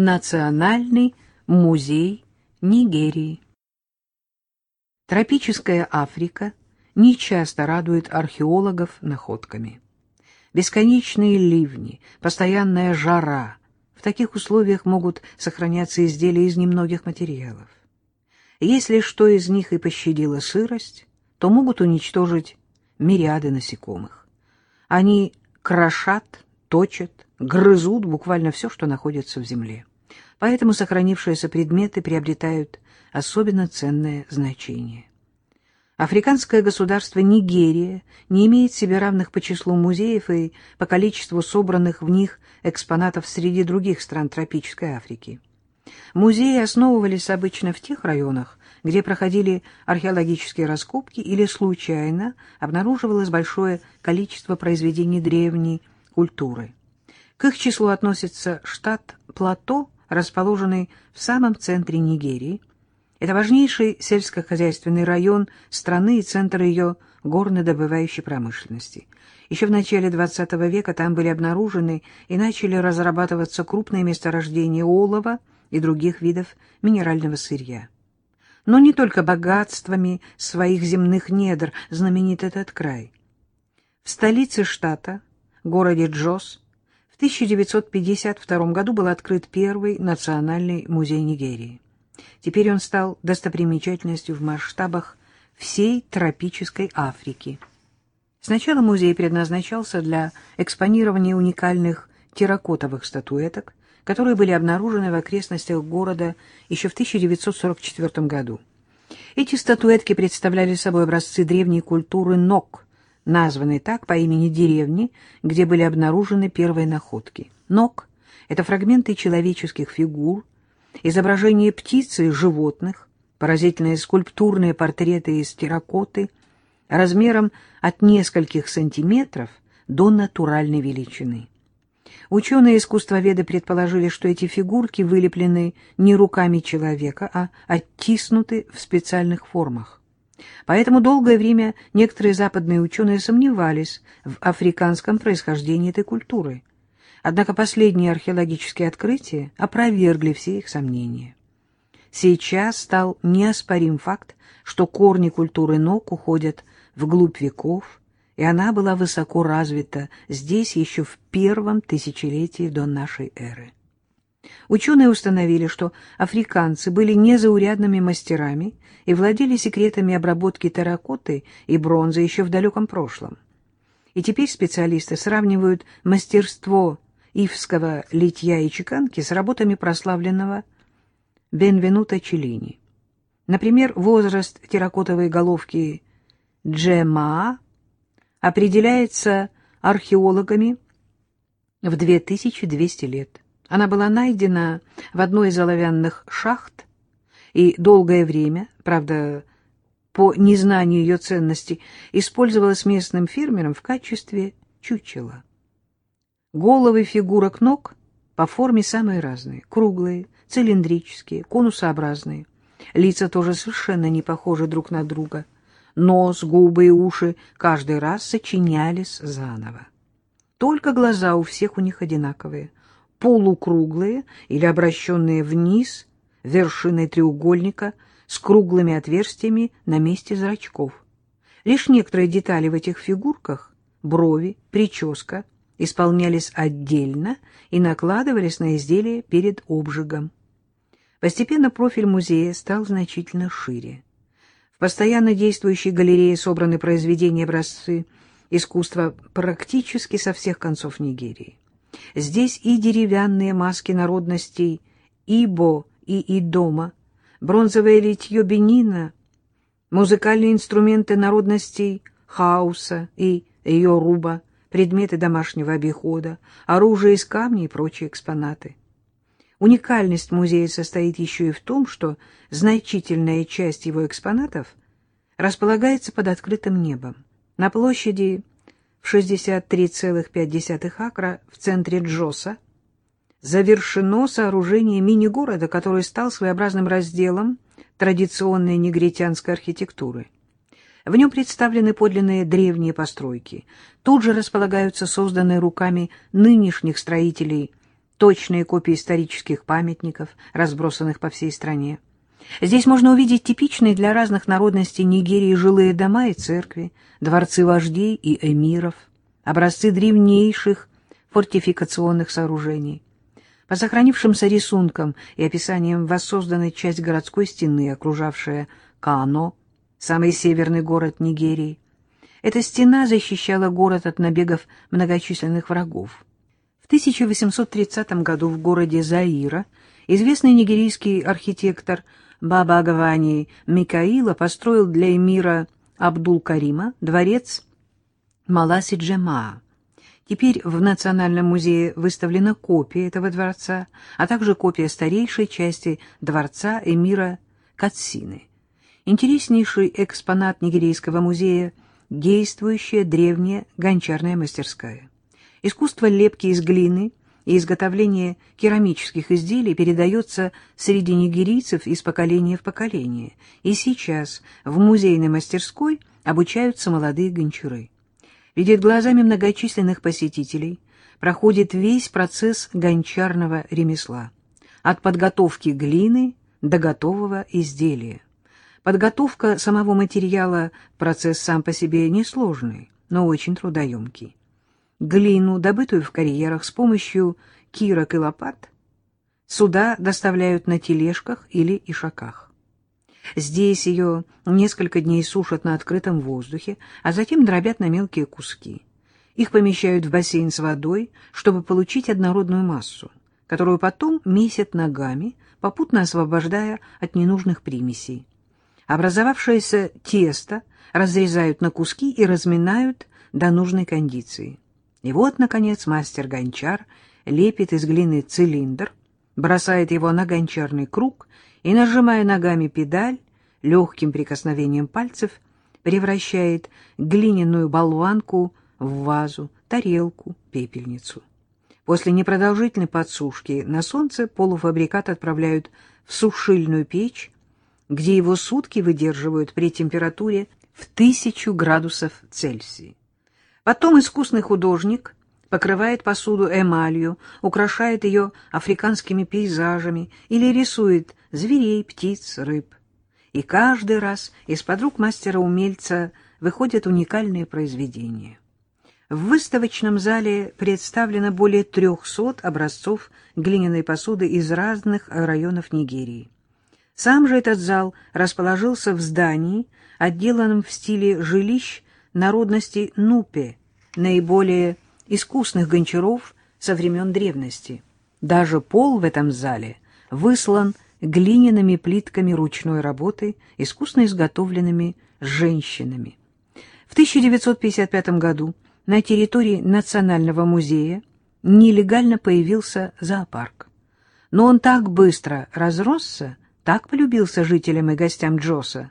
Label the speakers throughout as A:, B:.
A: Национальный музей Нигерии. Тропическая Африка нечасто радует археологов находками. Бесконечные ливни, постоянная жара — в таких условиях могут сохраняться изделия из немногих материалов. Если что из них и пощадила сырость, то могут уничтожить мириады насекомых. Они крошат, точат, грызут буквально все, что находится в земле. Поэтому сохранившиеся предметы приобретают особенно ценное значение. Африканское государство Нигерия не имеет себе равных по числу музеев и по количеству собранных в них экспонатов среди других стран тропической Африки. Музеи основывались обычно в тех районах, где проходили археологические раскопки или случайно обнаруживалось большое количество произведений древней культуры. К их числу относится штат Плато, расположенный в самом центре Нигерии. Это важнейший сельскохозяйственный район страны и центр ее горнодобывающей промышленности. Еще в начале XX века там были обнаружены и начали разрабатываться крупные месторождения олова и других видов минерального сырья. Но не только богатствами своих земных недр знаменит этот край. В столице штата, городе Джос, 1952 году был открыт первый национальный музей Нигерии. Теперь он стал достопримечательностью в масштабах всей тропической Африки. Сначала музей предназначался для экспонирования уникальных терракотовых статуэток, которые были обнаружены в окрестностях города еще в 1944 году. Эти статуэтки представляли собой образцы древней культуры Нок, названной так по имени деревни, где были обнаружены первые находки. Нок — это фрагменты человеческих фигур, изображения птиц и животных, поразительные скульптурные портреты из терракоты размером от нескольких сантиметров до натуральной величины. Ученые-искусствоведы предположили, что эти фигурки вылеплены не руками человека, а оттиснуты в специальных формах. Поэтому долгое время некоторые западные ученые сомневались в африканском происхождении этой культуры. Однако последние археологические открытия опровергли все их сомнения. Сейчас стал неоспорим факт, что корни культуры ног уходят вглубь веков, и она была высоко развита здесь еще в первом тысячелетии до нашей эры. Ученые установили, что африканцы были незаурядными мастерами и владели секретами обработки терракоты и бронзы еще в далеком прошлом. И теперь специалисты сравнивают мастерство ивского литья и чеканки с работами прославленного Бенвенута Челлини. Например, возраст терракотовой головки Джема определяется археологами в 2200 лет. Она была найдена в одной из оловянных шахт и долгое время, правда, по незнанию ее ценности, использовалась местным фермером в качестве чучела. Головы фигурок ног по форме самые разные, круглые, цилиндрические, конусообразные. Лица тоже совершенно не похожи друг на друга – Нос, губы и уши каждый раз сочинялись заново. Только глаза у всех у них одинаковые, полукруглые или обращенные вниз, вершиной треугольника, с круглыми отверстиями на месте зрачков. Лишь некоторые детали в этих фигурках, брови, прическа, исполнялись отдельно и накладывались на изделие перед обжигом. Постепенно профиль музея стал значительно шире. В постоянно действующей галерее собраны произведения образцы искусства практически со всех концов Нигерии. Здесь и деревянные маски народностей Ибо и Идома, бронзовое литье Бенина, музыкальные инструменты народностей Хауса и Йоруба, предметы домашнего обихода, оружие из камней и прочие экспонаты. Уникальность музея состоит еще и в том, что значительная часть его экспонатов располагается под открытым небом. На площади в 63,5 акра в центре Джоса завершено сооружение мини-города, который стал своеобразным разделом традиционной негритянской архитектуры. В нем представлены подлинные древние постройки. Тут же располагаются созданные руками нынешних строителей точные копии исторических памятников, разбросанных по всей стране. Здесь можно увидеть типичные для разных народностей Нигерии жилые дома и церкви, дворцы вождей и эмиров, образцы древнейших фортификационных сооружений. По сохранившимся рисункам и описаниям воссозданной часть городской стены, окружавшая Каано, самый северный город Нигерии. Эта стена защищала город от набегов многочисленных врагов. В 1830 году в городе Заира известный нигерийский архитектор Баба Агавани Микаила построил для эмира Абдул-Карима дворец Маласи Джемаа. Теперь в Национальном музее выставлена копия этого дворца, а также копия старейшей части дворца эмира Катсины. Интереснейший экспонат Нигерийского музея – действующая древняя гончарная мастерская. Искусство лепки из глины и изготовление керамических изделий передается среди нигерийцев из поколения в поколение, и сейчас в музейной мастерской обучаются молодые гончары. Перед глазами многочисленных посетителей проходит весь процесс гончарного ремесла, от подготовки глины до готового изделия. Подготовка самого материала – процесс сам по себе несложный, но очень трудоемкий. Глину, добытую в карьерах с помощью кирок и лопат, сюда доставляют на тележках или ишаках. Здесь ее несколько дней сушат на открытом воздухе, а затем дробят на мелкие куски. Их помещают в бассейн с водой, чтобы получить однородную массу, которую потом месят ногами, попутно освобождая от ненужных примесей. Образовавшееся тесто разрезают на куски и разминают до нужной кондиции. И вот, наконец, мастер-гончар лепит из глины цилиндр, бросает его на гончарный круг и, нажимая ногами педаль, легким прикосновением пальцев превращает глиняную болванку в вазу, тарелку, пепельницу. После непродолжительной подсушки на солнце полуфабрикат отправляют в сушильную печь, где его сутки выдерживают при температуре в тысячу градусов Цельсия. Потом искусный художник покрывает посуду эмалью, украшает ее африканскими пейзажами или рисует зверей, птиц, рыб. И каждый раз из-под рук мастера-умельца выходят уникальные произведения. В выставочном зале представлено более трехсот образцов глиняной посуды из разных районов Нигерии. Сам же этот зал расположился в здании, отделанном в стиле жилищ народности Нупе, наиболее искусных гончаров со времен древности. Даже пол в этом зале выслан глиняными плитками ручной работы, искусно изготовленными женщинами. В 1955 году на территории Национального музея нелегально появился зоопарк. Но он так быстро разросся, так полюбился жителям и гостям Джоса,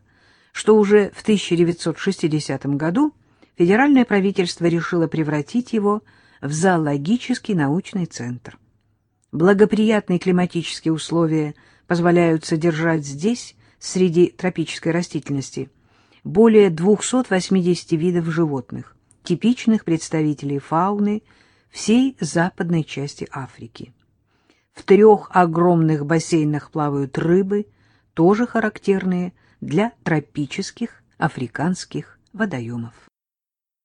A: что уже в 1960 году федеральное правительство решило превратить его в зоологический научный центр. Благоприятные климатические условия позволяют содержать здесь, среди тропической растительности, более 280 видов животных, типичных представителей фауны всей западной части Африки. В трех огромных бассейнах плавают рыбы, тоже характерные для тропических африканских водоемов.